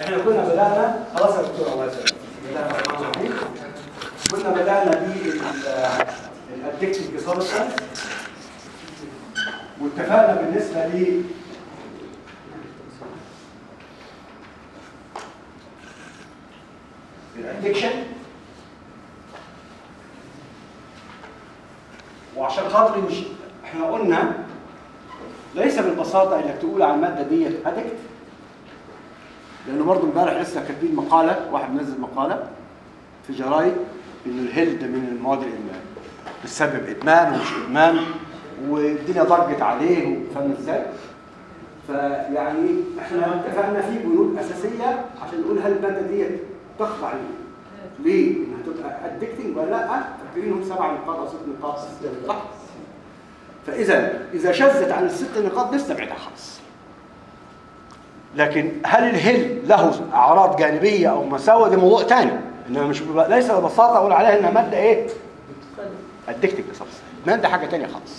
إحنا كنا بدأنا خلاص يا دكتور الله يسلمك. كنا بدأنا بال addictive disorders واتفقنا بالنسبة ل ال addiction وعشان خاطر مش إحنا قلنا ليس بالبساطة إنك تقول على المادة ديت أدكت. لأنه برضه امبارح لسه كاتبين مقالة واحد منزل مقالة في جرايد ان الهيل ده من المواد اللي بتسبب إدمان ومش إدمان والدنيا ضجت عليه فاهم إزاي؟ فيعني إحنا اتفقنا في بنود أساسية عشان نقول هل الماده ديت تخضع ليه؟ ليه؟ انها تبقى ادكتنج ولا لأ؟ فاكرينهم سبع نقاط أو ست نقاط صح؟ فإذا إذا شذت عن الست نقاط نستبعدها خالص. لكن هل الهل له أعراض جانبية أو مساوئ ده موضوع ثاني إنما مش ليس ببساطة أقول عليها إنها مادة إيه؟ ادكتنج خالص. مادة حاجة ثانية خالص.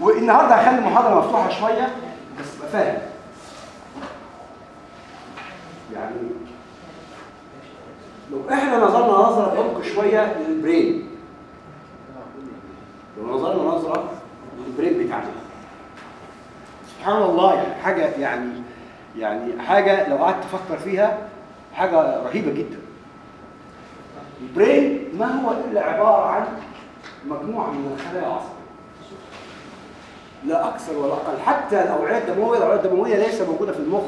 والنهاردة هخلي المحاضرة مفتوحة شوية بس تبقى فاهم. يعني لو إحنا نظرنا نظرة بعمق شوية للبرين لو نظرنا نظرة للبرين بتاعنا سبحان الله يعني حاجة يعني يعني حاجة لو قعدت تفكر فيها حاجة رهيبة جدا. البرين ما هو إلا عبارة عن مجموعة من الخلايا العصبية. لا أكثر ولا أقل. حتى الأوعية الدموية الأوعية الدموية ليس موجودة في المخ.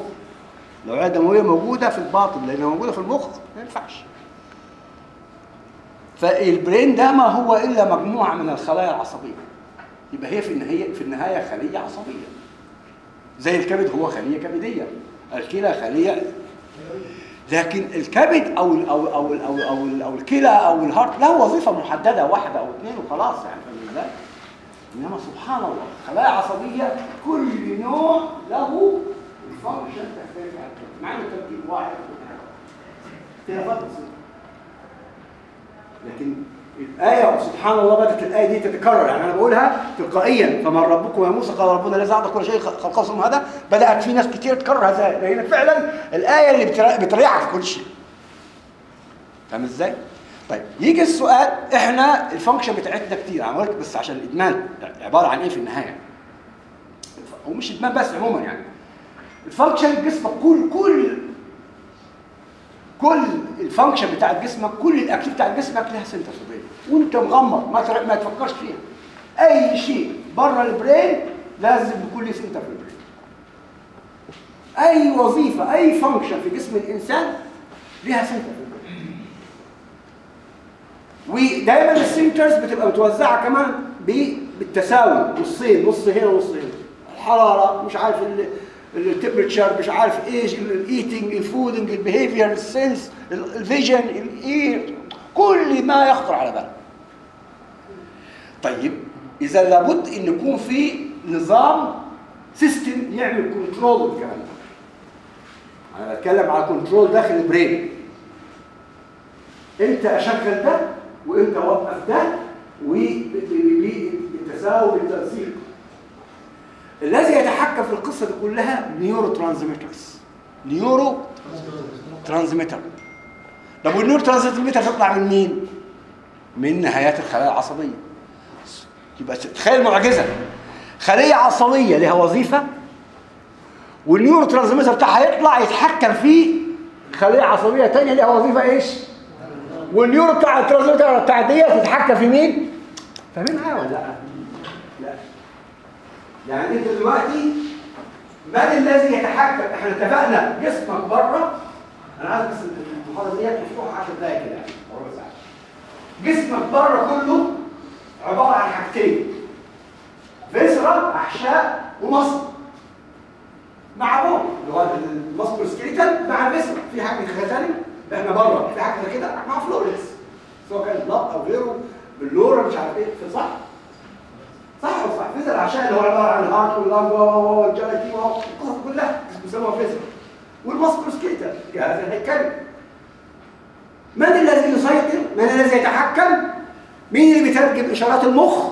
الأوعية الدموية موجودة في الباطن لأنها موجودة في المخ ما ينفعش. فال brain ده ما هو إلا مجموعة من الخلايا العصبية. يبقى هي في النهاية في النهاية خلية عصبية. زي الكبد هو خلية كبدية. الكلى خلية. لكن الكبد أو ال أو ال أو ال أو ال أو, ال أو الكلى أو ال heart له وظيفة محددة واحدة أو اثنين وخلاص يعني فاهم إزاي؟ إنما سبحان الله خلايا عصبية كل نوع له ال function تختلف عن الثاني مع انه واحد. اختلافات بسيطه لكن الآية سبحان الله بدأت الآية دي تتكرر. يعني أنا بقولها تلقائيا. فمن ربكم يا موسى قال ربنا الذي أعطى كل شيء خلقه هذا بدأت في ناس كتير تكرر هذا. لأن فعلا الآية اللي بتر- بتريحك في كل شيء. فاهم إزاي؟ طيب يجي السؤال إحنا ال function بتاعتنا كتير. قلت بس عشان الإدمان عبارة عن إيه في النهاية؟ هو مش إدمان بس عموما يعني. ال function جسمك كل كل كل ال function بتاعت جسمك كل ال activity بتاعت جسمك لها center في ال brain وأنت مغمض ما ما تفكرش فيها. أي شيء بره ال brain لازم يكون له center في ال brain أي وظيفة أي function في جسم الإنسان ليها center في ال brain ودايما ال centers بتبقى متوزعة كمان بالتساوي. نصين نص هنا ونص هنا. الحرارة مش عارف ال temperature مش عارف إيش الايتنج الفودنج البيهيفير السنس الفيجن الاير كل ما يخطر على بالك طيب اذا لابد ان يكون في نظام system يعمل control الكلام ده أنا بتكلم على control داخل ال brain إمتى اشغل ده وامتى اوقف ده وبالتساوي بالتنسيق الذي يتحكم في القصة دي كلها neurotransmitters neurotransmitter طب وال neurotransmitter تطلع من مين؟ من نهايات الخلايا العصبية. يبقى تخيل معجزة. خلية عصبية لها وظيفة وال neurotransmitter بتاعها يطلع يتحكم في خلية عصبية ثانية لها وظيفة إيش؟ وال neuro بتاع ال transmitter بتاع ديت يتحكم في مين؟ فاهمين معايا ولا لا لا يعني انت دلوقتي من الذي يتحكم؟ إحنا اتفقنا جسمك بره. أنا عايز بس المحاضرة ديت مفتوحة 10 دقايق كده ربع ساعة. جسمك بره كله عبارة عن حاجتين. viscera أحشاء و muscle مع بعض اللي هو المصل سكيليتال مع الفيسرا. في حاجة ثانية إحنا بره. في حاجة كده مع فلورنس سواء كان بلط أو غيره باللورا مش عارف إيه. صح؟ صح ولا صح فيزر العشاء اللي هو عبارة عن الهارت واللانج والجي تي القصص كلها بيسموها فيزر والماسكروسكيتا جهاز الهيكلي من الذي يسيطر؟ من الذي يتحكم؟ مين اللي بيترجم إشارات المخ؟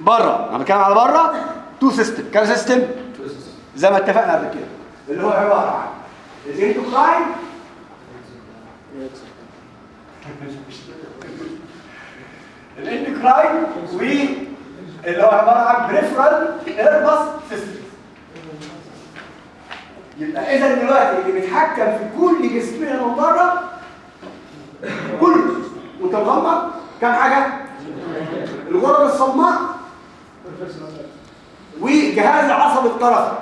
بره أنا بتكلم على بره two system. كام system؟ زي ما اتفقنا قبل كده. اللي هو عبارة عن ال endocrine ال endocrine واللي هو عبارة عن peripheral nervous system يبقى إذا دلوقتي اللي بيتحكم في كل جسمنا من بره كله وانت مغمض كام حاجة؟ الغدد الصماء وجهاز العصب الطرفي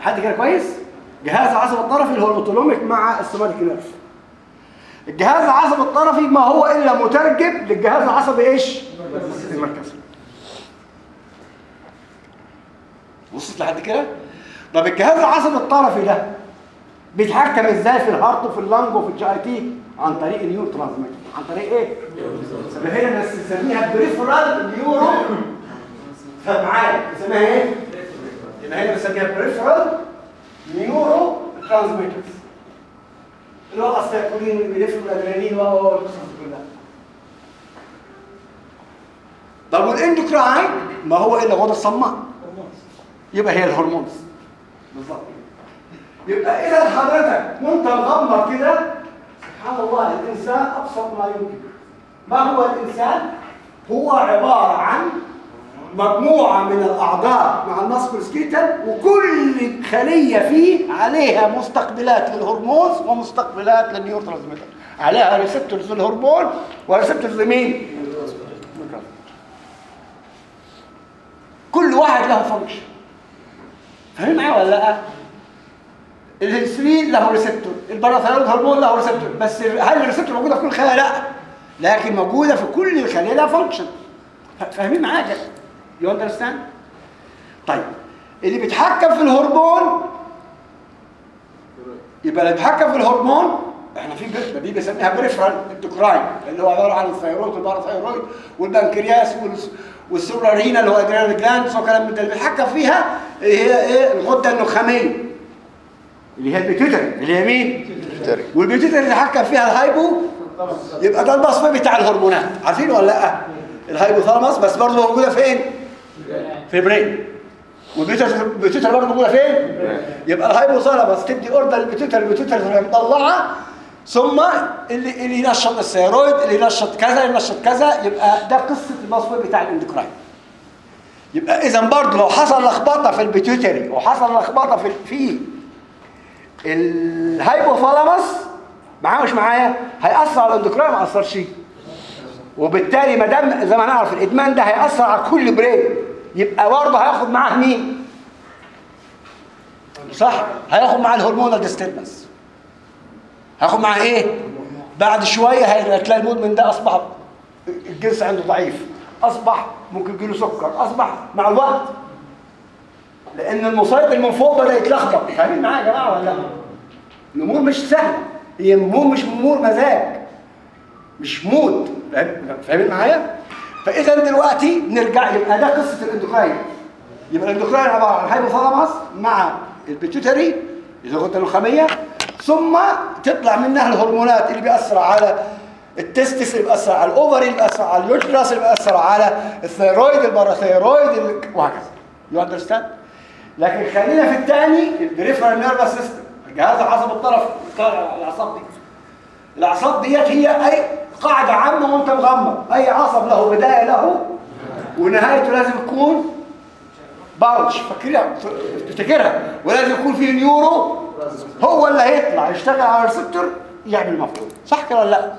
حد كده كويس؟ جهاز العصب الطرفي اللي هو ال autonomic مع ال somatic nerve. الجهاز العصبي الطرفي ما هو إلا مترجم للجهاز العصبي إيش؟ المركزي. وصلت لحد كده؟ طب الجهاز العصبي الطرفي ده بيتحكم إزاي في ال heart وفي ال lung وفي ال GIT؟ عن طريق ال neurotransmitter عن طريق إيه؟ يبقى هنا بس نسميها peripheral neuro فاهم معايا نسميها إيه؟ يبقى هنا بنسميها peripheral neurotransmitters اللي هو ال acetylcholine وال epinephrine والادرينالين والقصص دي كلها طب وال endocrine ما هو الا غدة الصماء يبقى هي ال hormones بالظبط يبقى اذا حضرتك وانت مغمض كده سبحان الله الانسان ابسط ما يمكن ما هو الانسان هو عباره عن مجموعة من الأعضاء مع ال muscle skeletal وكل خلية فيه عليها مستقبلات لل hormones ومستقبلات لل neurotransmitter عليها receptors للهرمون و receptors لمين؟ كل واحد له function فاهم معايا ولا لأ؟ الانسولين له receptor ال parathyroid hormone له receptor بس هل ال receptor موجودة في كل خلايا؟ لأ. لكن موجودة في كل الخلايا لها function فاهمين معايا؟ كده you understand طيب. اللي بيتحكم في الهرمون يبقى اللي بيتحكم في الهرمون إحنا في دي بنسميها peripheral endocrine اللي هو عبارة عن ال thyroid وال parathyroid والبنكرياس والس- وال suprarenal اللي هو adrenal glands وكلام من ده. اللي بيتحكم فيها هي إيه؟ الغدة النخامية. اللي هي ال pituitary اللي هي مين؟ وال pituitary اللي بيتحكم فيها ال hypo يبقى ده المصفى بتاع الهرمونات. عارفين ولا لأ؟ ال hypothalamus بس برضه موجودة فين؟ في ال brain وال pituitary برضه موجودة فين؟ يبقى ال hypothalamus تدي order لل pituitary ال pituitary تروح مطلعة ثم اللي اللي ينشط ال thyroid اللي ينشط كذا ينشط كذا يبقى ده قصة المصفى بتاع ال endocrine يبقى اذا برضه لو حصل لخبطة في ال pituitary وحصل لخبطة في في ال hypothalamus معاه مش معايا؟ هيأثر على ال endocrine ما أثرش. وبالتالي ما دام زي ما نعرف الإدمان ده هيأثر على كل brain يبقى برضه هياخد معاه مين؟ صح؟ هياخد معاه ال hormonal disturbance هياخد معاه إيه؟ بعد شوية هتلاقي المدمن ده أصبح الجنس عنده ضعيف. أصبح ممكن يجيله سكر. أصبح مع الوقت لأن المسيطر من فوق بدأ يتلخبط. فاهمين معايا يا جماعة ولا لأ؟ الأمور مش سهلة. هي امور مش امور مزاج. مش mood. فاهم- فاهمين معايا؟ فإذا دلوقتي نرجع يبقى ده قصة ال endocrine. يبقى ال endocrine عبارة عن ال hypothalamus مع ال pituitary الغده النخاميه ثم تطلع منها الهرمونات اللي بيأثر على ال testis اللي بيأثر على ال ovary اللي بيأثر على ال uterus اللي بيأثر على ال thyroid ال parathyroid وهكذا. you understand لكن خلينا في الثاني ال peripheral nervous system الجهاز العصبي الطرفي بتاع الأعصاب دي. الأعصاب ديت هي أي قاعدة عامه وانت مغمض. أي عصب له بداية له. ونهايته لازم تكون pouch. فاكرها؟ تفتكرها؟ ولازم يكون فيه neuro هو اللي هيطلع يشتغل على ال receptor يعمل المفعول صح كده ولا لا؟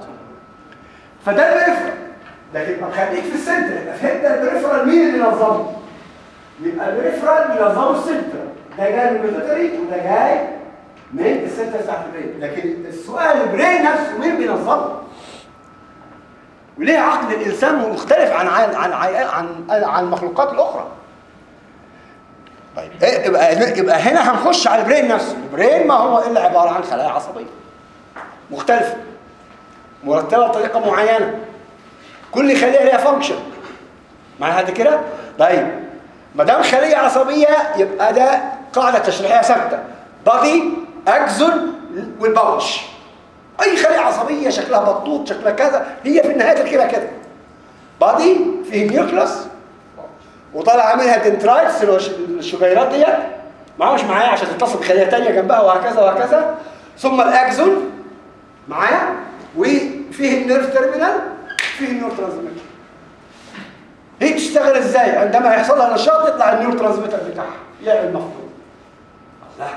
فده ال peripheral لكن ما خليك في ال center. يبقى فهمت ال peripheral مين اللي نظمه؟ يبقى ال peripheral بينظمه ال center. ده جاي من ال pituitary وده جاي من ال center بتاعت ال brain لكن السؤال ال brain نفسه مين بينظمه؟ وليه عقل الإنسان مختلف عن عن عن عن, عن, المخلوقات الأخرى؟ طيب إيه يبقى يبقى هنا هنخش على ال brain نفسه. ال brain ما هو إلا عبارة عن خلايا عصبية. مختلفه مرتبة بطريقة معينة. كل خلية ليها function معنى حد كده؟ طيب ما دام خلية عصبية يبقى ده قاعدة تشريحية ثابتة. body axon وال pouch أي خلية عصبية شكلها بطوط شكلها كذا هي في النهاية كده كده. body فيه nucleus وطالع منها dendrites الشجيرات ديت معاش معايا عشان تتصل بخلية ثانية جنبها وهكذا وهكذا. ثم ال axon معايا وفيه ال nerve terminal فيه ال neurotransmitter. هي تشتغل إزاي؟ عندما يحصل لها نشاط يطلع ال neurotransmitter بتاعها. يعمل مفعول الله.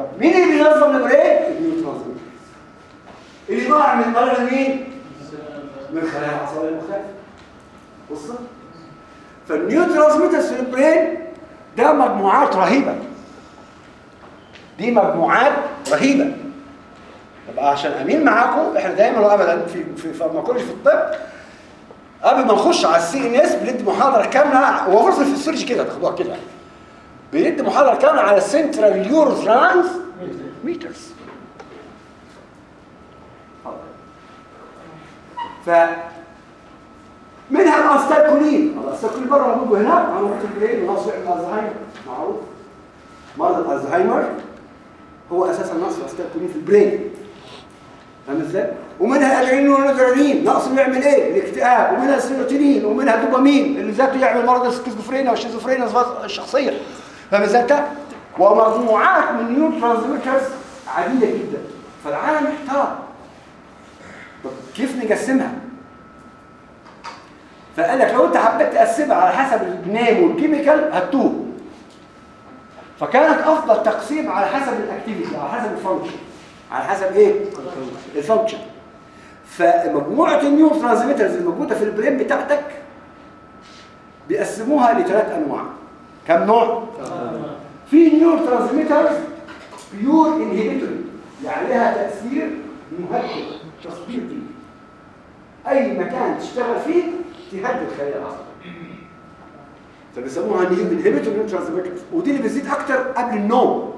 طب مين اللي بينظم ال brain ال neurotransmitter اللي ضاع من طريق مين؟ من خلايا العصبية المختلفه وصل؟ فال neurotransmitters في ال brain ده مجموعات رهيبة. دي مجموعات رهيبة. طب عشان أمين معاكم إحنا دايما وابدا في في فارماكولوجي في الطب قبل ما نخش على السي إن إس بندي محاضرة كاملة هو في السيرج كده تاخدوها كده. بندي محاضرة كاملة على السنترال يورو ميترز ف منها الاستاكولين الاستاكولين بره موجود على مرض البرين ونقص الزهايمر معروف. مرض الزهايمر هو أساسا نقص ال acetylcholine في ال brain. فاهم إزاي؟ ومنها الأدرينالين. نقص بيعمل إيه؟ الاكتئاب. ومنها السيروتونين. ومنها الدوبامين. اللي ذاته يعمل مرض السكيزوفرينيا والشيزوفرينيا الشخصية. انت؟ ومجموعات من neurotransmitters عديدة جدا. فالعالم محتار طب كيف نقسمها؟ فقال لك لو انت حبيت تقسمها على حسب ال name وال chemical هتوه فكانت أفضل تقسيم على حسب ال activity على حسب ال function على حسب إيه؟ ال function فمجموعة ال neurotransmitters الموجودة في ال brain بتاعتك بيقسموها لثلاث أنواع. كم نوع؟ في neurotransmitters pure inhibitory يعني لها تأثير مهدئ تثبيطي أي مكان تشتغل فيه تهدي خلايا العصب. فبيسموها inhibitory neurotransmitters. ودي اللي بتزيد أكتر قبل النوم.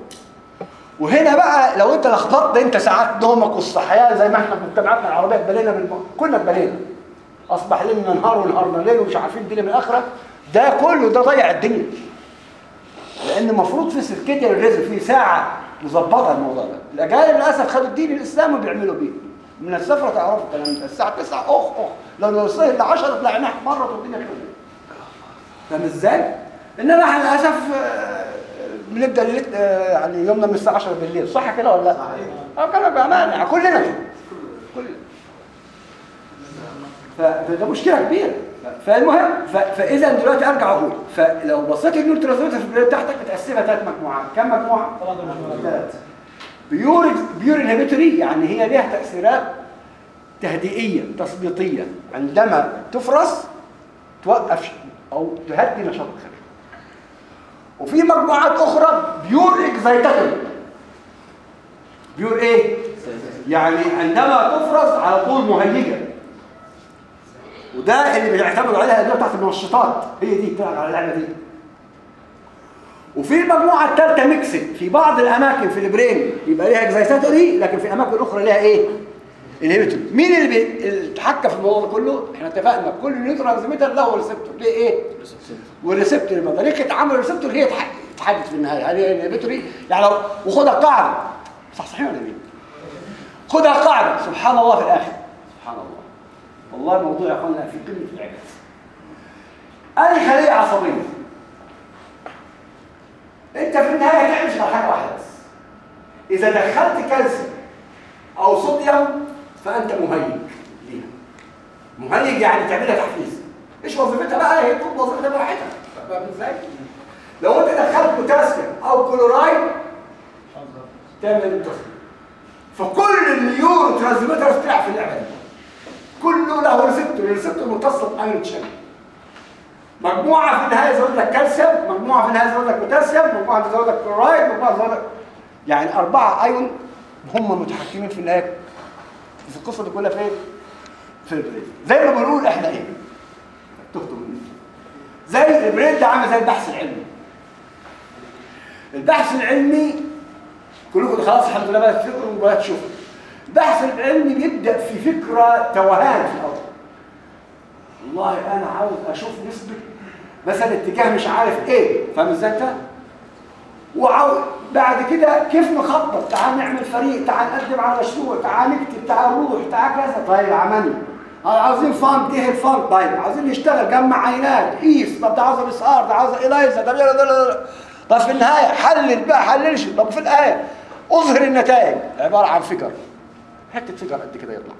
وهنا بقى لو أنت لخبطت أنت ساعات نومك والصحيان زي ما إحنا في مجتمعاتنا العربيه اتبلينا بالم... كنا اتبلينا أصبح ليلنا نهار ونهارنا ليل ومش عارفين الدنيا من الاخره ده كله ده ضيع الدنيا. لأن المفروض في circadian rhythm في ساعة مظبطة الموضوع ده. الاجانب للأسف خدوا الدين الاسلامي وبيعملوا بيه. من السفره تعرفوا الكلام ده. الساعة 9 اخ اخ لو وصلت ل 10 طلعناها مرت والدنيا كلها فاهم إزاي؟ إنما إحنا للأسف آه، بنبدأ آه، يعني يومنا من الساعة 10 بالليل. صح كده ولا لا؟ آه كلام بأمانة يعني. كلنا. كلنا. فده مشكلة كبيرة. فالمهم فإذا دلوقتي أرجع أقول فلو بصيت ال neurotransmitter في البلاد بتاعتك بتقسمها ثلاث مجموعات. كم مجموعة؟ ثلاث pure pure inhibitory يعني هي ليها تأثيرات تهدئية تثبيطيه عندما تفرز توقف أو تهدي نشاط الخليه وفي مجموعات أخرى pure excitatory pure إيه؟ يعني عندما تفرز على طول مهيجة. وده اللي بيعتمدوا عليها الادويه بتاعت المنشطات. هي دي بتلعب على اللعبة دي. وفي المجموعه الثالثه mixed في بعض الأماكن في ال brain يبقى ليها excitatory لكن في اماكن أخرى ليها إيه؟ inhibitory مين اللي بي- اللي اتحكم في الموضوع ده كله؟ إحنا اتفقنا كل neurotransmitter له receptor ليه إيه؟ وال receptor يبقى طريقة عمل ال receptor هي تح- تحدد في النهايه هل هي inhibitory يعني لو وخدها قاعدة. صح صحيح ولا مين خدها قاعدة. سبحان الله في الآخر. سبحان الله. والله الموضوع يا أخوانا في قمه الاعجاز اي خليه عصبيه أنت في النهاية تعمل غير حاجة واحدة بس. إذا دخلت كالسيوم أو صوديوم فأنت مهيج ليها. مهيج يعني تعملها تحفيز. إيش وظيفتها بقى؟ هي تكون وظيفتها براحتها. فاهم إزاي لو أنت دخلت بوتاسيوم أو كلورايد تعمل التصوير فكل ال neurotransmitters بتلعب في اللعبة دي. كله له receptor ال receptor متصل ب ion channel مجموعة في النهايه زود لك كالسيوم مجموعة في النهايه زود لك بوتاسيوم مجموعة تزود لك كلورايد مجموعة تزود لك يعني أربعة أيون هم متحكمين في النهاية. في القصة دي كلها فين في ال brain. زي ما بنقول إحنا إيه؟ مني زي ال brain ده عامل زي البحث العلمي. البحث العلمي كلكم خلاص الحمد لله بقى تفكروا وبقى تشوفوا. البحث العلمي بيبدا في فكرة توهان في الأول والله أنا عاوز أشوف نسبة مثلا اتجاه مش عارف إيه فاهم إزاي؟ انت وعاوز بعد كده كيف نخطط؟ تعال نعمل فريق تعال نقدم على مشروع تعال نكتب تعال نروح تعال كذا. طيب عملنا عاوزين فان إيه الفان طيب عاوزين نشتغل جمع عينات قيس طب ده عاوز مسار ده عاوز الايزا طب. طب في النهاية حلل بقى حللش. طب في الآية أظهر النتائج. عبارة عن فكر. حتة فكر قد كده يطلع.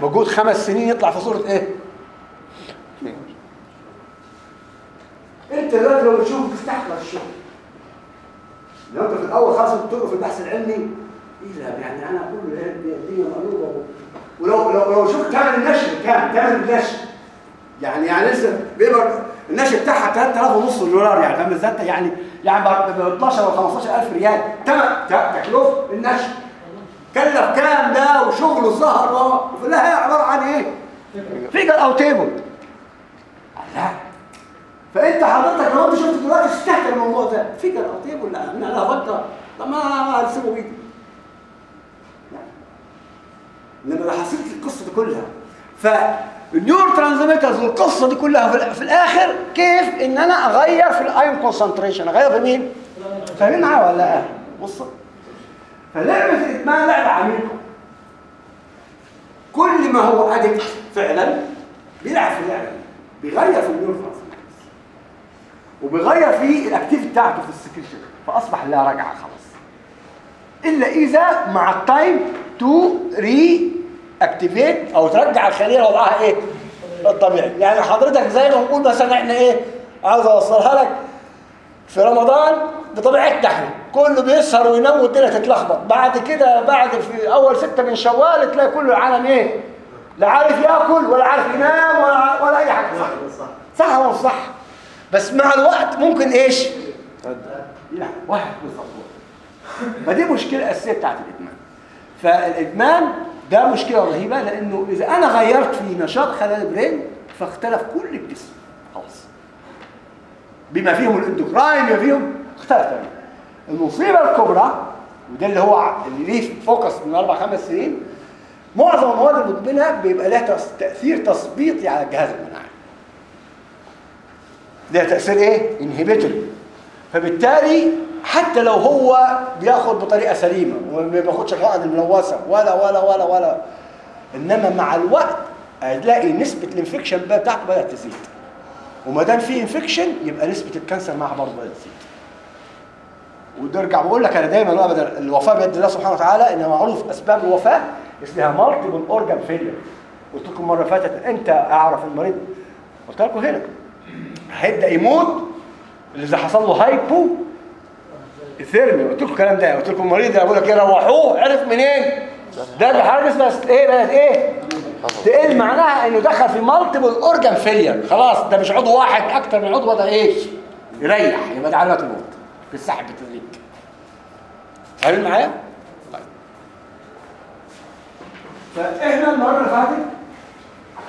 موجود خمس سنين يطلع في صورة إيه؟ أنت دلوقتي لو تشوف تستحضر الشغل. لو أنت في الأول خالص بتقرأ في البحث العلمي إيه ده يعني أنا أقول له الدنيا مقلوبة. ولو لو لو شفت ثمن النشر كام ثمن النشر. يعني يعني لسه بيبقى النشر بتاعها 3000 ونص دولار يعني فاهم إزاي؟ يعني يعني ب 12 ولا 15000 ريال. تكلفة النشر. كلف كام ده وشغله ظهر وفي النهايه عبارة عن إيه؟ figure أو table. لا. فأنت حضرتك لو أنت شفت دلوقتي استهتر الموضوع ده. figure أو table؟ لا. أنا لا أفكر طب ما هسيبه بايدي انما لو حسيت القصة دي كلها. فال neurotransmitters والقصة دي كلها في, ال- في الآخر كيف إن أنا أغير في ال ion concentration أغير في مين؟ فاهمين معايا ولا لا؟ بص. فلعبة الادمان لعبة عميقة. كل ما هو addict فعلا بيلعب في اللعبة دي بيغير في ال neurotransmitters وبيغير في ال activity بتاعته في ال secretion فأصبح لا رجعة خلاص إلا إذا مع ال time to reactivate أو ترجع الخلية لوضعها إيه؟ الطبيعي. يعني حضرتك زي ما نقول مثلا إحنا إيه؟ عاوز أوصلها لك. في رمضان بطبيعتنا إحنا كله بيسهر وينام والدنيا تتلخبط. بعد كده بعد في أول ستة من شوال تلاقي كل العالم إيه؟ لا عارف يأكل ولا عارف ينام ولا ولا أي حاجة. صح. صح ولا صح؟ بس مع الوقت ممكن إيش؟ لا واحد بالظبط فدي مشكلة أساسية بتاعت الإدمان. فالإدمان ده مشكلة رهيبة لأنه إذا أنا غيرت في نشاط خلايا البرين فاختلف كل الجسم. خلاص. بما فيهم ال endocrine بما فيهم اختلف تماما. المصيبة الكبرى وده اللي هو اللي ليه focus من أربع خمس سنين معظم المواد المدمنة بيبقى لها تأثير تثبيطي على الجهاز المناعي. لها تأثير إيه؟ inhibitory فبالتالي حتى لو هو بياخد بطريقة سليمة وما بياخدش الحقن الملوثة ولا ولا ولا ولا إنما مع الوقت هتلاقي نسبة ال infection بتاعته بدأت تزيد. وما دام في infection يبقى نسبة ال cancer معها برضه بدات تزيد وده ارجع بقول لك أنا دايما ابدا الوفاة بيد الله سبحانه وتعالى إنها معروف أسباب الوفاة اسمها multiple organ failure قلت لكم مرة فاتت أنت أعرف المريض؟ قلت لكم هنا. هيبدأ يموت اللي حصل له hypothermia قلت لكم الكلام ده قلت لكم المريض أقول لك إيه روحوه عرف منين؟ ده الحاجة اسمها إيه بقت إيه؟ تقل معناها إنه دخل في multiple organ failure خلاص ده مش عضو واحد أكتر من عضو ده إيش؟ يريح يبقى ده علامة الموت. في السحب بالتدريج فاهمين معايا؟ طيب. فإحنا المرة اللي فاتت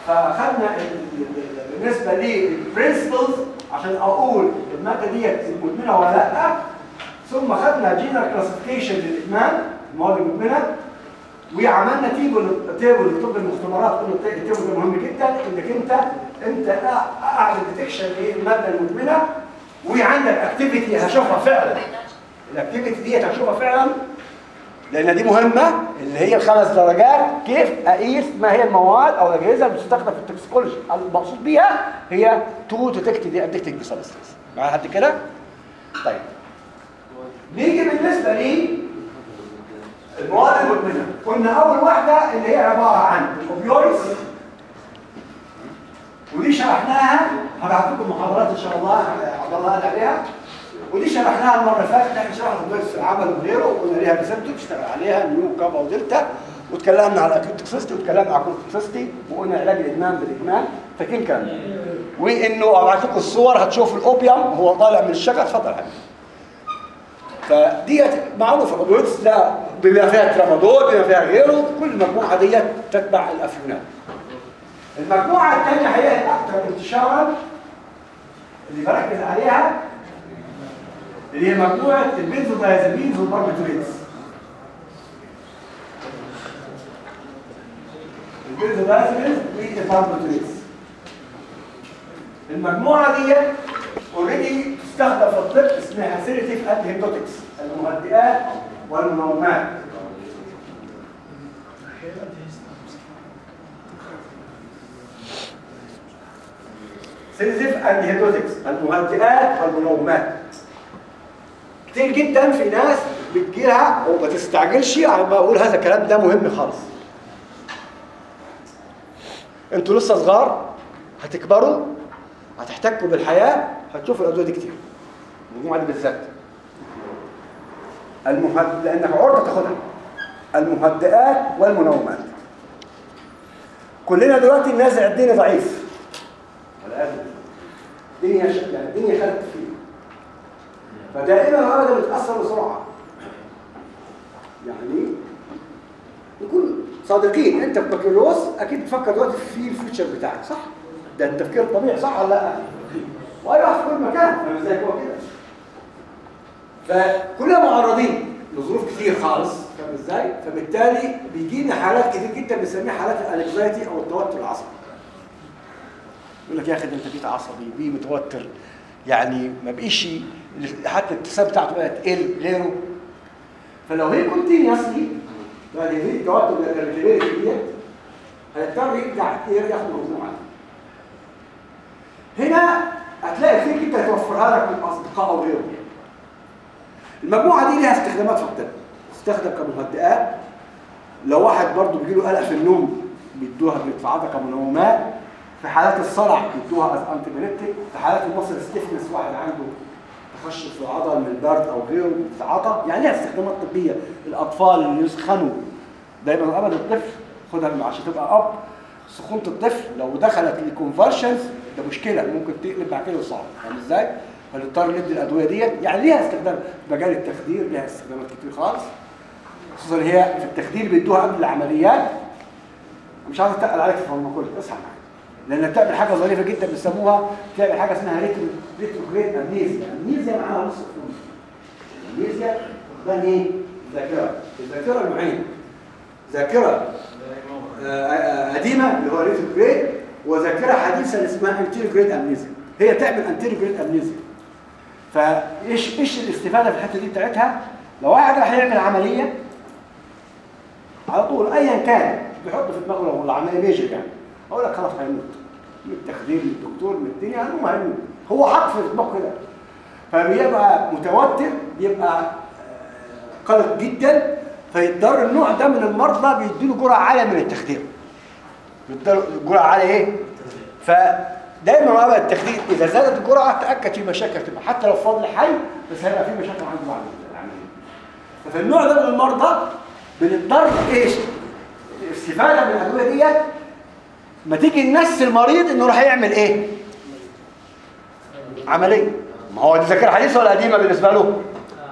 ال- بالنسبة لل principles عشان أقول المادة ديت مدمنة ولا لأ. ثم خدنا general classification للإدمان المواد المدمنة. وعملنا table table لطب المختبرات الت- ال table مهم جدا إنك انت أنت اعمل detection للماده المدمنة وعندك activity هشوفها فعلا. ال activity ديت هشوفها فعلا لأن دي مهمة اللي هي الخمس درجات كيف أقيس ما هي المواد أو الأجهزة اللي بتستخدم في ال toxicology المقصود بيها هي to detect the addicting substance معايا حد كده؟ طيب. نيجي بالنسبة لي المواد المدمنه قلنا أول واحدة اللي هي عبارة عن ال opioids ودي شرحناها. هبعت لكم محاضرات إن شاء الله عبد الله قال عليها. ودي شرحناها المره اللي فاتت. إحنا شرحنا ال opioids في العمل وغيره وقلنا ليها receptor اشتغل عليها mu kappa و delta واتكلمنا على ال acute toxicity واتكلمنا على ال chronic toxicity وقلنا علاج الإدمان بالإدمان. فاكرين ده وإنه ابعت لكم الصور هتشوف ال opium هو طالع من الشجر. اتفضل يا فديت معروفة ال opioids لا بما فيها tramadol بما فيها غيره كل المجموعه ديت تتبع الأفيونات. المجموعة الثانية هي الاكثر انتشارا اللي بركز عليها اللي هي مجموعة ال benzodiazepines وال barbiturates ال benzodiazepines وال barbiturates المجموعة دي already تستخدم في الطب اسمها sedative and hypnotics المهدئات والمنومات and ال hypnotics المهدئات والمنومات كتير جدا في ناس بتجيلها وما تستعجلش. على ما أقول هذا الكلام ده مهم خالص. أنتوا لسه صغار هتكبروا هتحتكوا بالحياة هتشوفوا الأدوية دي كتير. المجموعة دي بالذات. المهد... لأنك عرضه تاخدها. المهدئات والمنومات. كلنا دلوقتي النازع الديني ضعيف. الدنيا. يعني الدنيا خلت فيه. فدائما هذا بيتأثر بسرعة. يعني نكون صادقين. انت بكالوريوس أكيد بتفكر دلوقتي في ال future بتاعك صح؟ ده التفكير الطبيعي صح ولا لا؟ واي واحد في كل مكان. إزاي هو كده. فكلنا معرضين لظروف كتير خالص. فاهم إزاي؟ فبالتالي بيجي لنا حالات كتير جدا بنسميها حالات ال anxiety أو التوتر العصبي. يقول لك يا أخي ده أنت بقيت عصبي بيه متوتر. يعني ما بقيش حتى الابتسامه بتاعته بقت تقل غيره. فلو هي كونتينيوسلي يعني هي التوتر الارتباطي ديت هيضطر يرجع يرجع في الموضوع هنا هتلاقي فيك انت توفرها لك من أصدقاء أو غيره. المجموعه دي ليها استخدامات في الطب. تستخدم كمهدئات. لو واحد برضه بيجي له قلق في النوم بيدوها بيتعاطى كمنومات. في حالات الصلع بيدوها از انتيبيوتيك في حالات المصل ستيفنس واحد عنده تخشب في العضل من البرد أو غيره بتتعاطى يعني ليها استخدامات طبية. الأطفال اللي يسخنوا دايما ابدا الطفل خدها عشان تبقى أب. سخونة الطفل لو دخلت ال convulsions ده مشكلة. ممكن تقلب بعد كده وصعب. فاهم إزاي؟ فنضطر ندي الأدوية ديت يعني ليها استخدام في مجال التخدير ليها استخدامات كتير خالص. خصوصا هي في التخدير بيدوها قبل العمليات. مش عايز أتقل عليك في ال pharmacology اصحى معايا. لانها بتعمل حاجة ظريفة جدا بيسموها بتعمل حاجة اسمها retro retrograde amnesia. amnesia معناها نص amnesia ده إيه؟ ذاكرة. الذاكرة نوعين. ذاكرة قديمة اللي هو retrograde وذاكرة حديثة اللي اسمها anterograde amnesia هي تعمل anterograde amnesia فايش إيش الاستفادة في الحتة دي بتاعتها؟ لو واحد راح يعمل عملية على طول ايا كان بيحط في دماغه لو العملية ميجر يعني أقول لك خلاص هيموت من التخدير للدكتور من الدنيا المهم هيموت هو حط في دماغه كده. فبيبقى متوتر بيبقى قلق جدا فيضطر النوع ده من المرضى بيديله جرعة عالية من التخدير. بيديله جرعة عالية إيه؟ فدايما بقى التخدير إذا زادت الجرعة تأكد في مشاكل تبقى. حتى لو فاضل حي بس هيبقى في مشاكل عنده بعد العملية ففي النوع ده من المرضى بنضطر إيش؟ الاستفاده من الأدوية ديت. ما تيجي ننس المريض إنه راح يعمل إيه؟ عملية. ما هو دي ذاكرة حديثة ولا قديمة بالنسبة له؟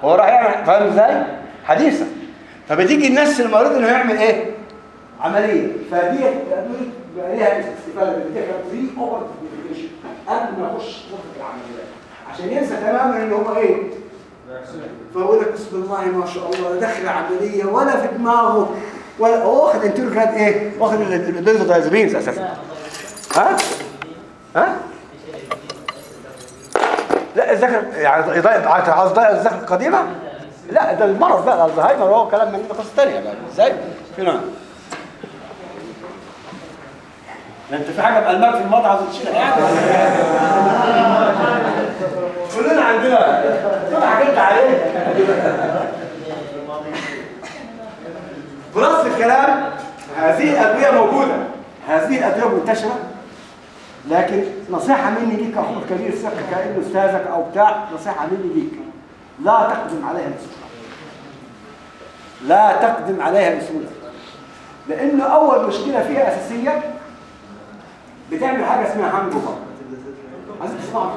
هو راح يعمل فاهم إزاي؟ حديثة. فبتيجي ننس المريض إنه يعمل إيه؟ عملية. فدي الأدوية بقى ليها استفاده بتبقى pre-op قبل ما يخش غرفه العمليات. عشان ينسى تماما ان هو إيه؟ فاقول لك بسم الله ما شاء الله دخل عملية ولا في دماغه. ولا هو واخد انترو كانت إيه؟ واخد البنزودايزابينز أساسا. ها؟ ها؟ لا الذاكره يعني يضيع الذاكره القديمة؟ لا ده المرض بقى الزهايمر هو كلام من قصة ثانية بقى إزاي؟ في نوع انت في حاجة بقلبك في الموضع عايز تشيلها يعني كلنا عندنا. طلع حكيت عليه خلاص الكلام هذه الأدوية موجودة. هذه الأدوية منتشرة. لكن نصيحة مني ليك أخوك كبير ثقه كأنه أستاذك أو بتاع نصيحة مني ليك. لا تقدم عليها بسهولة. لا تقدم عليها بسهولة. لأنه أول مشكلة فيها أساسية بتعمل حاجة اسمها hangover عايزين تسمعوا.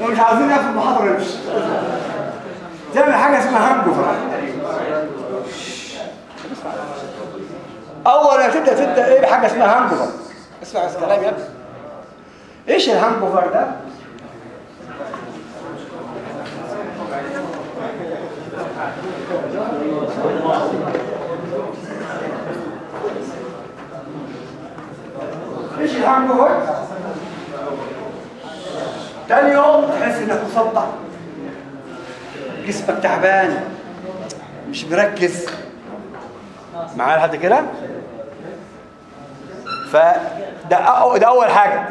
لو مش عايزين نقفل المحاضرة نمشي تعمل حاجة اسمها hangover أول ما تبدأ تبدأ إيه بحاجة اسمها hangover اسمع الكلام يا أبني. إيش ال hangover ده؟ over تاني يوم تحس إنك مصدع. جسمك تعبان. مش مركز. معايا لحد كده؟ ف ده ده أول حاجة.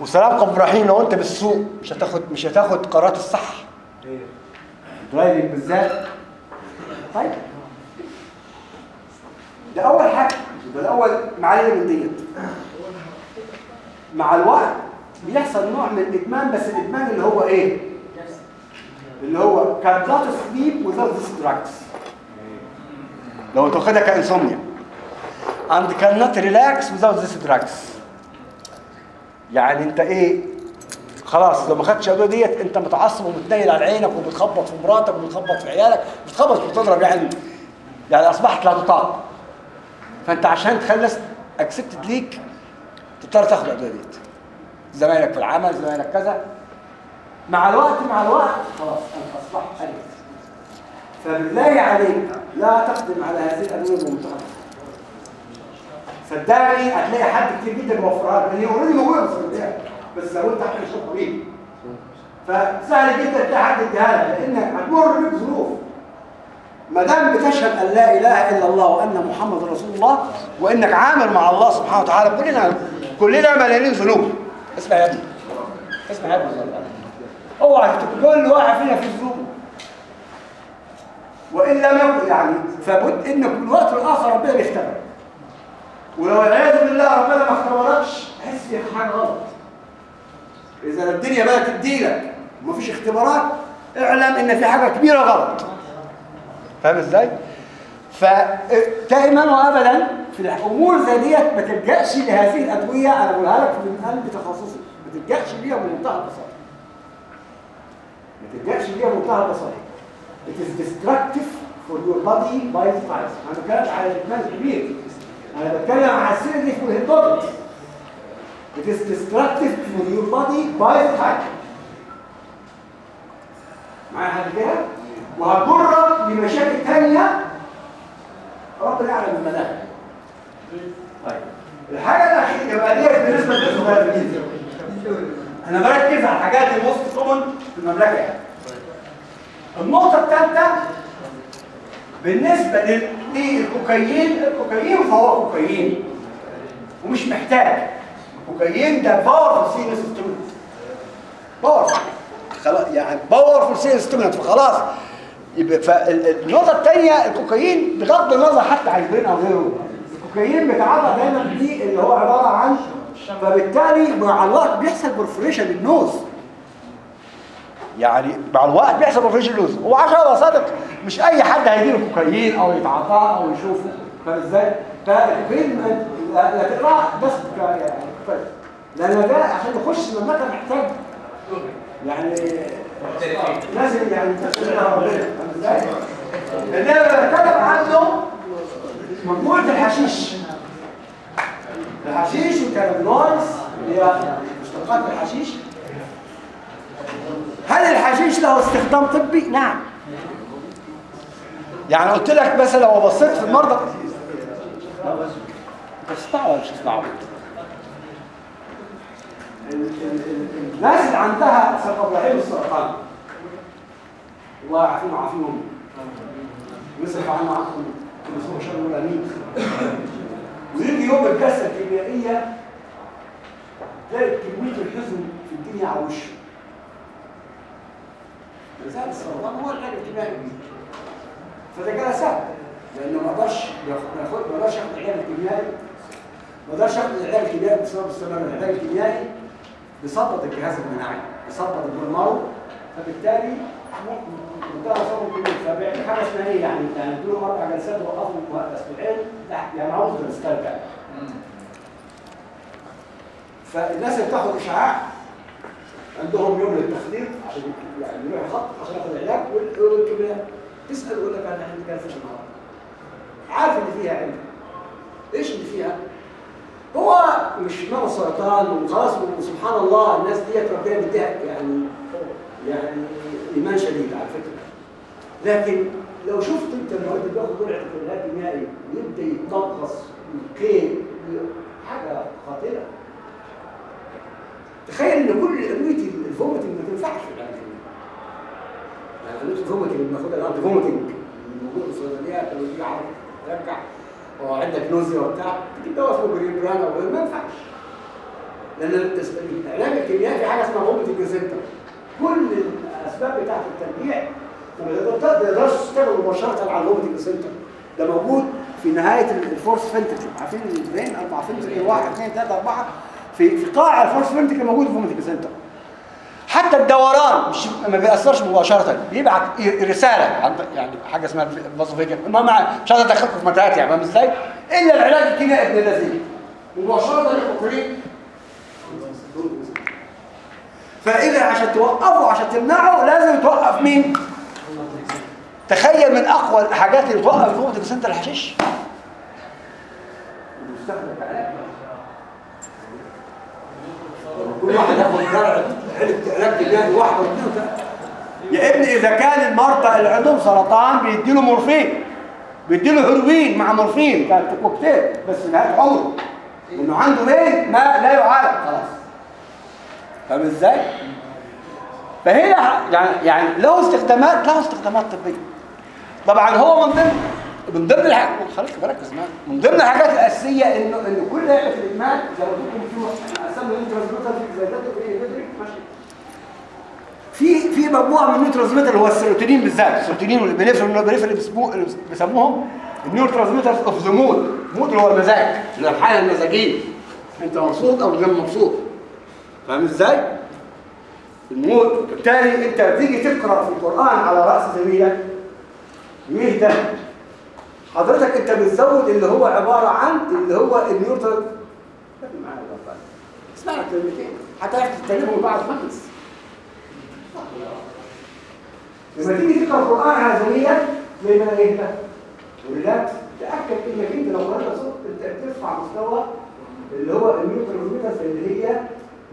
وسلام قبل إبراهيم لو أنت بالسوق مش هتاخد مش هتاخد قرارات الصح. driving بالذات. طيب. ده أول حاجة. يبقى الأول معايا من ديت. مع الوقت بيحصل نوع من الإدمان بس الإدمان اللي هو إيه؟ اللي هو كان sleep without these drugs لو تاخدها كانسوميا and cannot relax without these drugs يعني أنت إيه؟ خلاص لو ما خدتش الادويه ديت أنت متعصب ومتنيل على عينك وبتخبط في مراتك وبتخبط في عيالك. بتخبط وبتضرب يعني. يعني أصبحت لا تطاق. فأنت عشان تخلص accepted ليك تضطر تاخد الادويه زمايلك في العمل زمايلك كذا. مع الوقت مع الوقت خلاص أنت أصبحت ألف فبالله عليك لا تقدم على هذه الادويه بمنتهى صدقني هتلاقي حد كتير جدا بيوفرها لك. هي already موجوده الصيدليه بس لو أنت عامل شغل طبيعي فسهل جدا تلاقي حد يديها لك لانك هتمر بيك ظروف. ما دام بتشهد أن لا إله إلا الله وأن محمد رسول الله وإنك عامل مع الله سبحانه وتعالى كلنا كلنا مليانين ذنوب. اسمع يا ابني. اسمع يا ابني اوعى كل واحد فينا في ذنوب وإن لم يكن يعني فبد إن كل وقت والاخر ربنا بيختبر. ولو والعياذ بالله ربنا ما اختبركش. تحس في حاجة غلط. إذا الدنيا بقى تديلك ومفيش اختبارات اعلم إن في حاجة كبيرة غلط. فاهم إزاي؟ فدائما وابدا في الأمور زي ديت ما تلجأش لهذه الأدوية أنا بقولها لك من قلب تخصصي. ما تلجأش ليها بمنتهى البساطة. ما تلجأش ليها بمنتهى البساطة. It is destructive for your body by أنا ما بتكلمش على الإدمان الكبير. أنا بتكلم على السيرجي في الهيدوتكس it is destructive for your body by price معايا حد كده؟ وهتجرك لمشاكل تانية. ربنا يعلم المدى. طيب. الحاجة الأخيرة يبقى ديت بالنسبة للمدرسين أنا بركز على الحاجات ال most common في المملكة. يعني. النقطة الثالثة بالنسبة لل- للكوكايين الكوكايين فهو كوكايين. ومش محتاج. الكوكايين ده باور سينس ستيمولنت باور خلاص يعني باور سينس ستيمولنت فخلاص يبقى فالنقطة الثانية الكوكايين بغض النظر حتى عن البين أو غيره الكوكايين بيتعرض دايما دي اللي هو عبارة عن فبالتالي مع الوقت بيحصل برفوريشن للنوز يعني مع الوقت بيحصل برفوريشن للنوز وعشان صادق مش أي حد هيديله كوكايين أو يتعاطاه أو يشوفه فاهم إزاي؟ لا تقراه بس يعني. لأن ده عشان يخش المملكة محتاج يعني لازم يعني تسلم ربنا فاهم إزاي؟ انما كتب عنه مجموعة الحشيش. الحشيش والكانابينويدز اللي هي مشتقات الحشيش. هل الحشيش له استخدام طبي؟ نعم. يعني قلت لك مثلا لو بصيت في المرضى. تستعوى ولا مش ال- الناس اللي عندها سرطان إبراهيم السرطان. الله يعافينا ويعافيهم. ويصرف عنا عنكم كل سوء شر الامين ويجي يوم الجلسة الكيميائية تلاقي كمية الحزن في الدنيا على وشه. مثال السرطان هو العلاج الكيميائي؟ فده جلسات لأنه ما قدرش ياخد ما قدرش ياخد العلاج الكيميائي. ما قدرش ياخد العلاج الكيميائي بسبب استمرار العلاج الكيميائي بيثبط الجهاز المناعي بيثبط البلمارو فبالتالي منتهى صوت الكبير فبيعمل حاجة اسمها إيه يعني يعني ادوا أربع جلسات وقفوا بالعين لا يعني عاوز تسترجع فالناس اللي بتاخد إشعاع عندهم يوم للتخدير عشان يعني يروح خط عشان ياخد العلاج والكبير تسأل يقول لك أنا عندي جلسه النهارده عارف إن فيها علم. إيش اللي فيها؟ هو مش مرض سرطان وخلاص وسبحان الله الناس ديت ربنا بيديها يعني يعني إيمان شديد على فكرة. لكن لو شفت انت المريض اللي بياخد جرعة العلاج الكيميائي ويبدأ يتنقص ويكيل حاجة خطيره تخيل إن كل أدوية ال vomiting ما تنفعش في العلاج يعني أدوية ال vomiting اللي بناخدها ال anti vomiting موجود في الصيدليات لو تيجي عارف ترجع. وعندك nausea وبتاع تجيب دواء اسمه بريمبران أو ما ينفعش. لأن العلاج الكيميائي في حاجة اسمها ال vomiting center كل الأسباب بتاعة الترجيع وما تقدرش تشتغل مباشره على ال vomiting center ده موجود في نهايه الفورس فنتكل عارفين الفين أربع فنتكل واحد اثنين ثلاثة اربعه في في قاع الفورس فنتكل موجود في بومه الجزنتا حتى الدوران مش ما بيأثرش مباشرة بيبعت رسالة عن يعني حاجة اسمها الفازوفيجن ما مع مش عايز ادخلكم في متاهات يعني فاهم إزاي؟ إلا العلاج الكيميائي ابن الذين مباشرة يخرج فإذا عشان توقفه عشان تمنعه لازم توقف مين؟ تخيل من أقوى الحاجات اللي توقف قوة السنتر الحشيش. كل واحد ياخد علاج كيميائي واحد واثنين وثلاثه يا ابني إذا كان المرضى اللي عندهم سرطان بيديله مورفين بيديله هيروين مع مورفين. كان في كوكتيل بس نهايه عمره إنه عنده بين ما لا يعالج. خلاص. فاهم إزاي؟ فهي يعني يعني له استخدامات له استخدامات طبية. طبعا هو من ضمن من ضمن الحاجات خليك مركز معايا. من ضمن الحاجات الأساسية انه إن كل لعبة الادمان زي ما قلت لكم في اسامي ال neurotransmitter في زي ده ماشي في في مجموعة من ال neurotransmitter اللي هو السيروتونين بالذات. السيروتونين اللي بيسموهم ال neurotransmitters of the mood mood اللي هو المزاج. اللي الحالة المزاجية. أنت مبسوط أو غير مبسوط. فاهم إزاي؟ المود بالتالي أنت بتيجي تقرأ في القرآن على رأس سبيلك يهدى حضرتك انت بتزود اللي هو عبارة عن اللي هو النيوترال. اسمع كلمتين هتعرف تتكلموا بعد خمس لما تيجي تقرأ القرآن عزميا زي ما أنا يهدى و relax تأكد إنك أنت لو قرأت صوت أنت بترفع مستوى اللي هو النيوترال اللي هي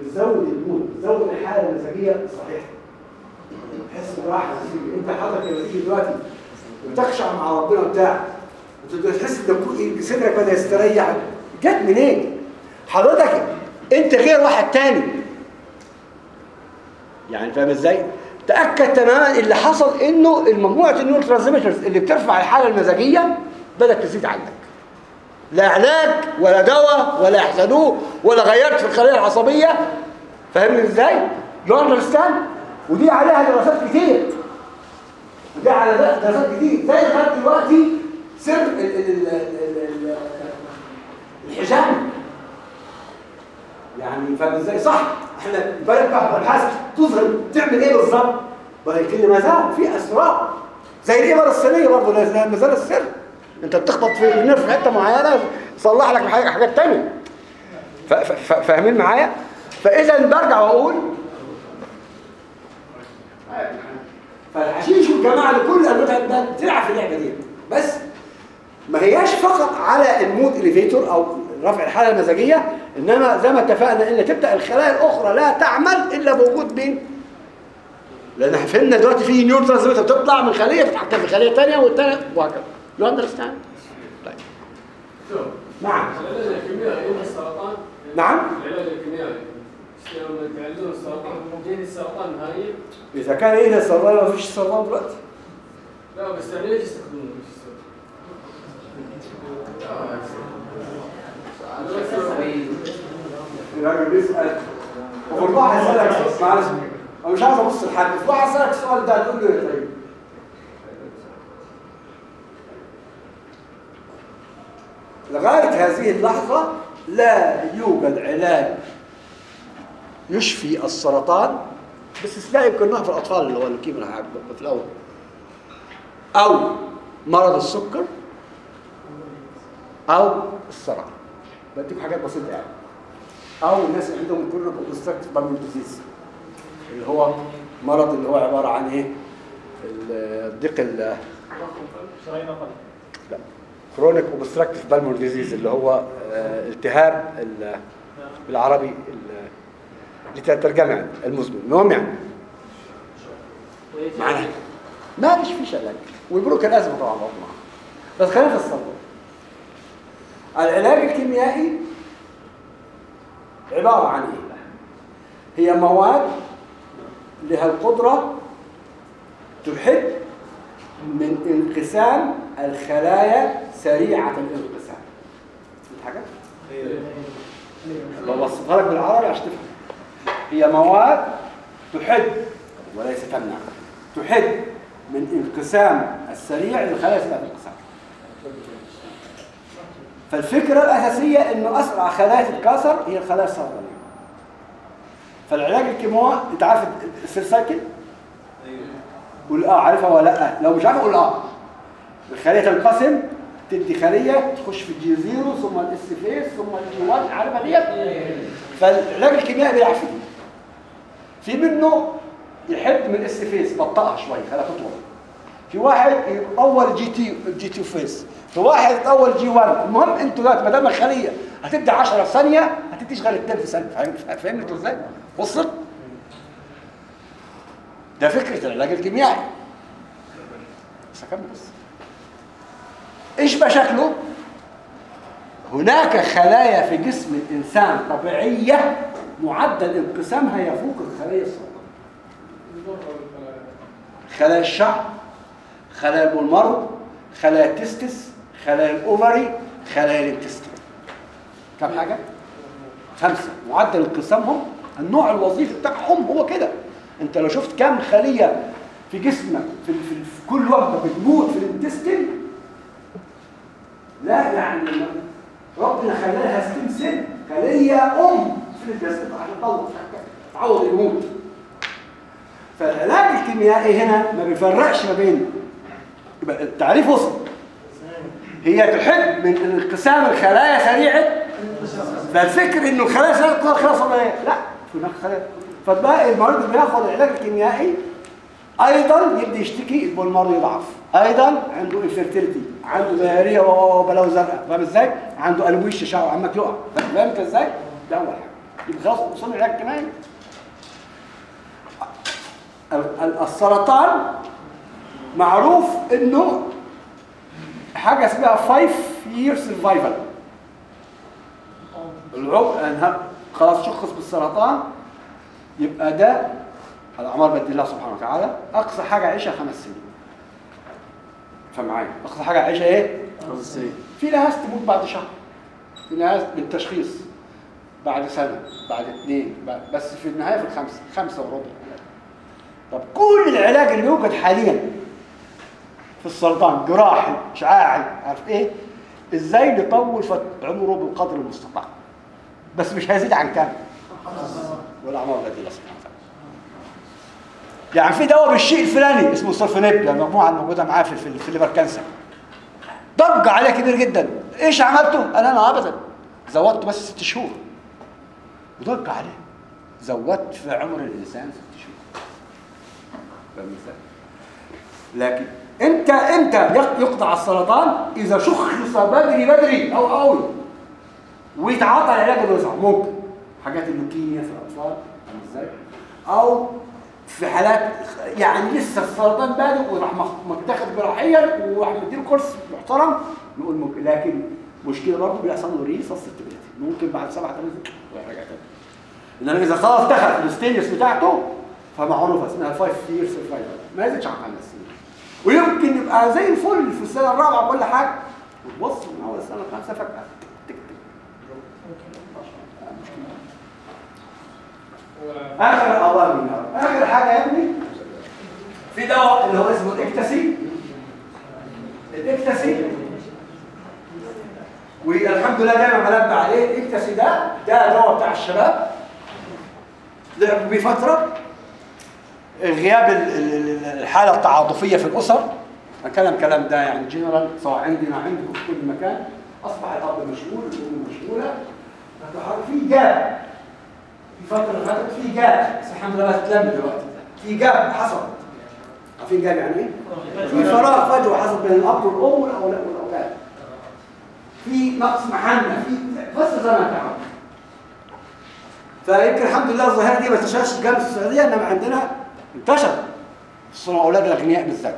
بتزود ال mood بتزود الحالة المزاجية. الصحيحه تحس براحة أنت حضرتك لما تيجي دلوقتي وتخشع مع ربنا بتاعك وتحس إن صدرك بدأ يستريح. جت منين؟ حضرتك أنت غير واحد تاني. يعني فاهم إزاي؟ تأكد تماما اللي حصل إنه المجموعة ال neurotransmitters اللي بترفع الحالة المزاجية بدأت تزيد عندك. لا علاج ولا دواء ولا يحسدوه ولا غيرت في الخلايا العصبية. فاهمني إزاي؟ يو ودي عليها دراسات كتير. ودي على دراسات كتير. زي لغاية دلوقتي سر الحجامة يعني فاهم إزاي؟ صح. إحنا بتاعت الابحاث تظهر تعمل إيه بالظبط؟ ولكن ما زال في أسرار. زي الابره الصينيه برضه ما زال السر. انت بتخبط في ال nerve في حتة معينة يصلح لك حاجات ثانية فاهمين معايا؟ فإذا برجع وأقول فالحشيش والجماعة لكل المتعب ده بتلعب في اللعبة دي. بس ما هياش فقط على ال mood elevator أو رفع الحالة المزاجية إنما زي ما اتفقنا إن تبدأ الخلايا الأخرى لا تعمل إلا بوجود مين؟ لأن إحنا فهمنا دلوقتي في neurotransmitter بتطلع من خلية تتحكم في خلية ثانية والثانيه وهكذا. you understand طيب. نعم. العلاج الكيميائي السرطان. نعم. العلاج الكيميائي إذا كان إيه السرطان ما فيش سرطان دلوقتي؟ لا بس ليش يستخدمونه الراجل بيسأل. وفي واحد يسألك معلش أنا مش عايز أبص لحد. في واحد يسالك السؤال ده تقول له إيه؟ طيب. لغاية هذه اللحظة لا يوجد علاج يشفي السرطان باستثناء يمكن نوع في الأطفال اللي هو هيبقى في الأول. أو مرض السكر أو الصرع بديك حاجات بسيطة يعني. أو الناس اللي عندهم chronic obstructive pulmonary disease اللي هو مرض اللي هو عبارة عن إيه؟ الضيق ال لا chronic obstructive pulmonary disease اللي هو آه، التهاب ال- بالعربي لترجمه يعني المزمن. المهم يعني. معنا ما مش فيش علاج. والبروك الازمه طبعا برضه معاه بس خلينا في الصدر العلاج الكيميائي عبارة عن إيه؟ هي مواد لها القدرة تحد من انقسام الخلايا سريعة الانقسام. فهمت حاجة؟ بوصفها لك بالعربي عشان تفهم. هي مواد تحد وليس تمنع تحد من انقسام السريع للخلايا سريعه الانقسام فالفكرة الأساسية إنه أسرع خلايا تتكاثر هي الخلايا السرطانية. فالعلاج الكيماوي أنت عارف ال cell cycle؟ قول آه عارفها ولا لا؟ لو مش عارف قول آه. الخليه تنقسم تدي خلية تخش في ال G zero ثم ال S phase ثم ال G 1 عارفها ديت؟ فالعلاج الكيميائي دي في منه يحد من ال S phase بطئها شوية خليها تطول في واحد يطول G two G two phase في واحد يطول G 1 المهم أنتوا دلوقتي ما دام الخلية هتدي 10 ثانية شغال التاني في ثانية فاهم فاهمني أنتوا إزاي؟ وصلت؟ ده فكرة العلاج الكيميائي بس بس إيش بقى شكله؟ هناك خلايا في جسم الإنسان طبيعية معدل انقسامها يفوق الخلايا السرطانيه خلايا الشعر خلايا ال bone marrow خلايا ال testis خلايا ال ovary خلايا ال intestine. كم حاجة؟ خمسة. معدل انقسامهم النوع الوظيفي بتاعهم هو كده. انت لو شفت كم خلية في جسمك في, في, في كل وجبة بتموت في ال intestine لا يعني ربنا خلاها stem cell خلية أم. عشان تطلع تعوض الموت فالعلاج الكيميائي هنا ما بيفرقش ما بين يبقى التعريف وصل. هي تحد من انقسام الخلايا سريعة. فالفكر إنه الخلايا سريعة تطلع خلاص ولا إيه؟ لا هناك خلايا. فبقى المريض اللي بياخد العلاج الكيميائي أيضا يبدأ يشتكي ال bone marrow يضعف. أيضا عنده انفيرتيليتي عنده ظاهريه وبلاوي زرقاء. فاهم إزاي؟ عنده قلويش شعره عمك يقع. فاهم انت إزاي؟ ده أول حاجة. خلاص وصلنا العلاج الكيميائي السرطان معروف إنه حاجة اسمها 5 year survival. العمر خلاص شخص بالسرطان يبقى ده الأعمار بيد الله سبحانه وتعالى. أقصى حاجة عيشها خمس سنين. فمعايا. أقصى حاجة عيشها إيه؟ خمس سنين. في ناس تموت بعد شهر. في ناس بالتشخيص. بعد سنة بعد اثنين بس في النهاية في الخمسه خمسة وربع. طب كل العلاج اللي يوجد حاليا في السرطان جراحي اشعاعي عارف إيه؟ إزاي نطول عمره بالقدر المستطاع؟ بس مش هيزيد عن كام؟ والاعمار التي الله سبحانه وتعالى يعني في دواء بالشيء الفلاني اسمه sorafenib المجموعه الموجوده معاه في في, في ال liver cancer. ضج عليه كبير جدا. إيش عملته؟ قال أنا ابدا زودت بس ست شهور. وضج عليه. زودت في عمر الإنسان ست شهور؟ لكن انت إمتى يق- يقطع السرطان إذا شخص بدري بدري أو قوي. ويتعاطى العلاج الوسع ممكن. حاجات اللوكيميا في الأطفال إزاي؟ أو في حالات يعني لسه السرطان بادئ وراح متاخد جراحيا وراح مديله كورس محترم. نقول ممكن. لكن مشكلة برضه بيحصل له resistibility ممكن بعد سبعة ثمان سنين يرجع تاني. إنما إذا خلاص دخل في ال stages بتاعته فمعروفه اسمها 5 years survival ما يزيدش عن خمس سنين. ويمكن يبقى زي الفل في السنة الرابعة كل حاجة. وتبص من أول السنة الخامسة فجأة. تك تك آخر أوامر آخر حاجة يا ابني. في دواء اللي هو اسمه ال ecstasy ال ecstasy والحمد لله دايما بنبه عليه. الاكتسي ده. ده دواء بتاع الشباب. لعبوا بيه فتره غياب ال- ال- ال- الحالة التعاطفية في الأسر. أتكلم كلام ده يعني جنرال سواء عندنا عندكم في كل مكان. أصبح الأب مشغول الأم مشغولة. فتحرك في جاب. في فترة فاتت في جاب. بس الحمد لله اتلم دلوقتي. في جاب. حصل. عارفين جاب يعني إيه؟ في فراغ فجوة حصل بين الأب والأم والأولاد والأولاد. في نقص محنه في بس زمان تعب فيمكن الحمد لله الظاهرة دي ما انتشرتش جامد في السعودية إنما عندنا انتشر. خصوصا أولاد الأغنياء بالذات.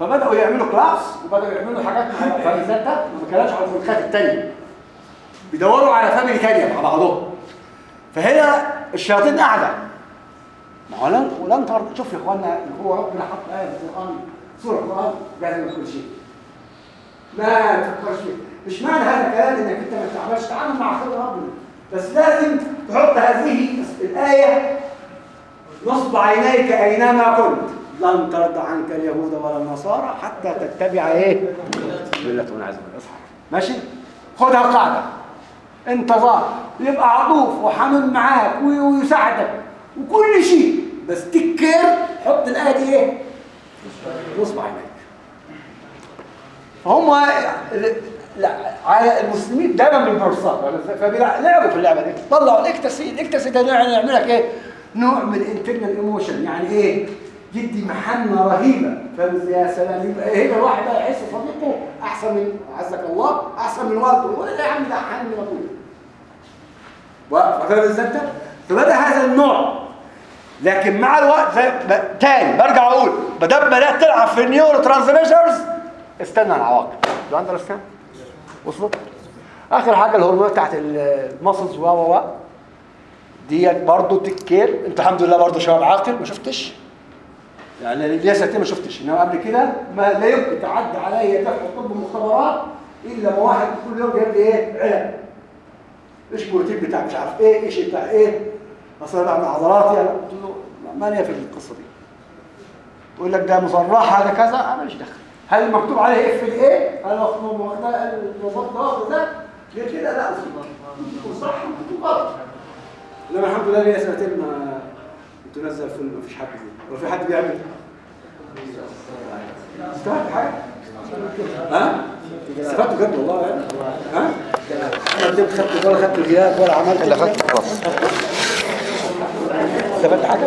فبدأوا يعملوا class وبدأوا يعملوا حاجات مع فاميليات ده ما بتكلمش على الفرقات الثانية بيدوروا على family ثانية مع بعضهم. فهي الشياطين قاعدة. ما هو لن ولن ترضى شوف يا اخوانا اللي هو ربنا حط آية في القرآن سورة القرآن جاهزه كل شيء. ما تفكرش فيه مش معنى هذا الكلام إنك أنت ما تعملش تعامل مع خير ربنا. بس لازم تحط هذه الآية نصب عينيك أينما كنت. لن ترضى عنك اليهود ولا النصارى حتى تتبع إيه؟ ملتهم عز وجل اصحى. ماشي؟ خدها قاعدة. انتظار. يبقى عطوف وحنون معاك وي- ويساعدك. وكل شيء. بس تكير حط الآية دي إيه؟ نصب عينيك. هم لا على المسلمين دايما بالبورصات فبيلعبوا في اللعبة دي. طلعوا ال ecstasy ال ecstasy ده يعني يعمل لك إيه؟ نوع من ال internal emotion يعني إيه؟ يدي محنة رهيبة. فاهم يا سلام. يبقى هنا الواحد بقى يحس صديقه أحسن من عزك الله أحسن من والده. ولا يا عم ده حن من ابوه واقف فاهم إزاي انت فبدأ هذا النوع. لكن مع الوقت زي. تاني برجع أقول ما دام بدات تلعب في ال neurotransmitters استنى العواقب. you understand وصلت آخر حاجة الهرمونات بتاعت ال muscles و و و ديت برضه تكير. انت الحمد لله برضه شباب عاقل ما شفتش؟ يعني ليا سنتين ما شفتش؟ إنما قبل كده ما لا يمكن تعدي عليا دفع طب المختبرات إلا ما واحد كل يوم جايب لي إيه؟ علب إيش البروتين بتاع مش عارف إيه إيش بتاع إيه؟ أصل أنا بعمل عضلاتي أنا قلت له ما ليا في القصة دي. تقول لك ده مصرح هذا كذا. أنا مش داخل هل مكتوب عليه إف الايه هل مكتوب واخدها ده واخد ده ليه كده؟ لا مكتوب صح مكتوب غلط انما الحمد لله ليا سنتين ما كنت نزل فيلم ما فيش حد فيه. ولا في حد بيعمل. استفدت حاجة؟ ها؟ استفدت بجد والله يعني ها؟ أنا قدمت خدت ولا خدت غياب ولا عملت اللي خدت كورس استفدت حاجة؟